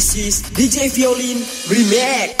This is DJ Violin Remix.